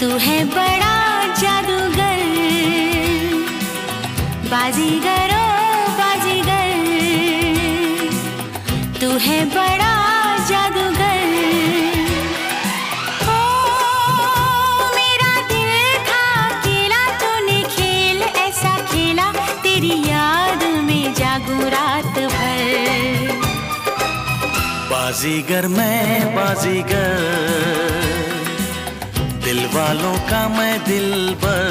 तू है बड़ा जादूगर। बाजीगर बाजीगर। तू है बड़ा जादूगर। ओ मेरा वालों का मैं दिल पर।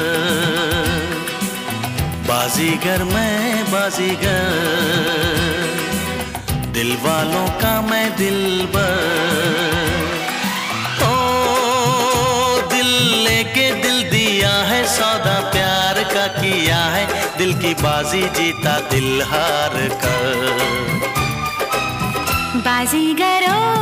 बाजीगर मैं बाजीगर। दिल वालों का मैं दिल पर। ओ, दिल लेके दिल दिया है, सौदा प्यार का किया है। दिल की बाजी जीता दिल हार कर। बाजीगर ओ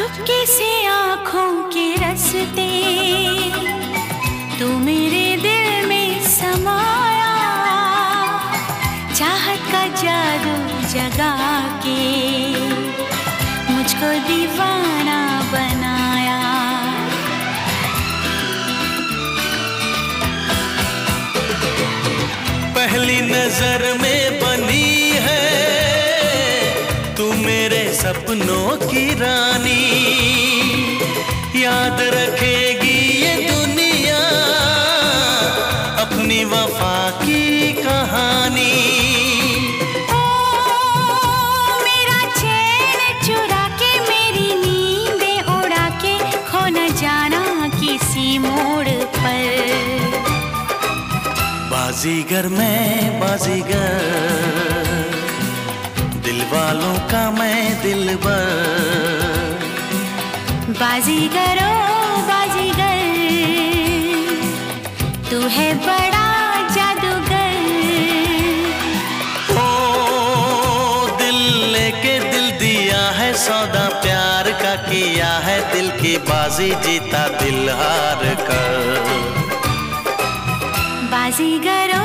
चुपके से आँखों के रस्ते। तू मेरे दिल में समाया। चाहत का जादू जगा के मुझको दीवाना बनाया। पहली नज़र में सपनों की रानी। याद रखेगी ये दुनिया अपनी वफा की कहानी। ओ मेरा चैन दिल वालों का मैं दिल बाजीगर ओ बाजीगर तू है बड़ा जादूगर। ओ दिल लेके दिल दिया है सौदा प्यार का किया है दिल की बाजी जीता दिल हार कर। बाजीगर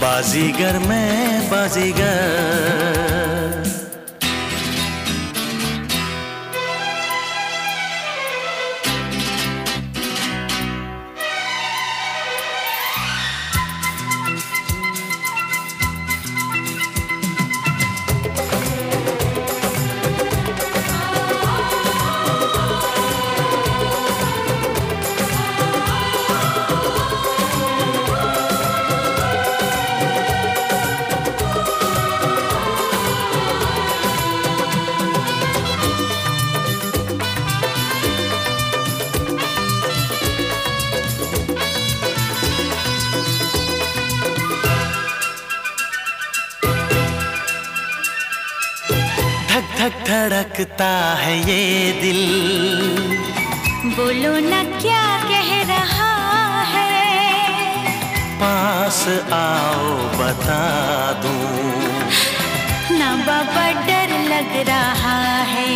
बाजीगर मैं बाजीगर। धक धड़कता है ये दिल। बोलो ना क्या कह रहा है? पास आओ बता दूँ। ना बाबा डर लग रहा है।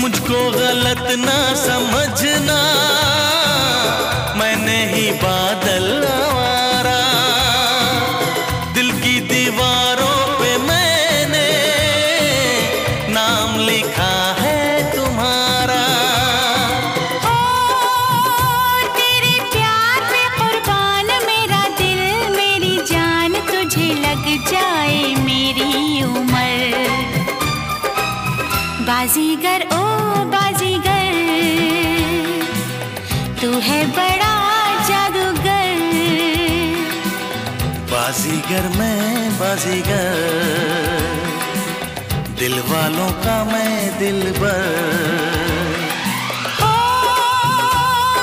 मुझको गलत ना समझना मैंने ही बादल आवारा नाम लिखा है तुम्हारा। ओ तेरे प्यार पे कुर्बान मेरा दिल मेरी जान तुझे लग जाए मेरी उम्र। बाजीगर ओ बाजीगर तू है बड़ा जादूगर। बाजीगर मैं बाजीगर। वालों का मैं दिल ओ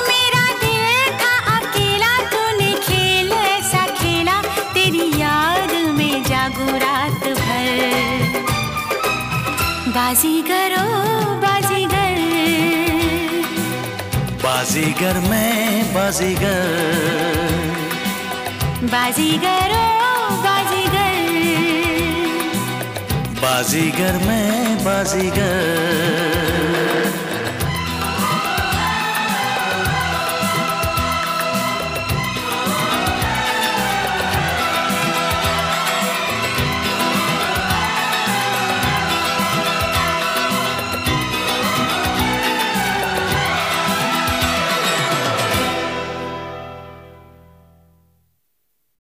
मेरा दिल था अकेला तूने खेल ऐसा खेला तेरी याद में जागू रात भर। बाजीगर बाजीगर। बाजीगर मैं बाजीगर। बाजीगर बाजीगर मैं बाजीगर।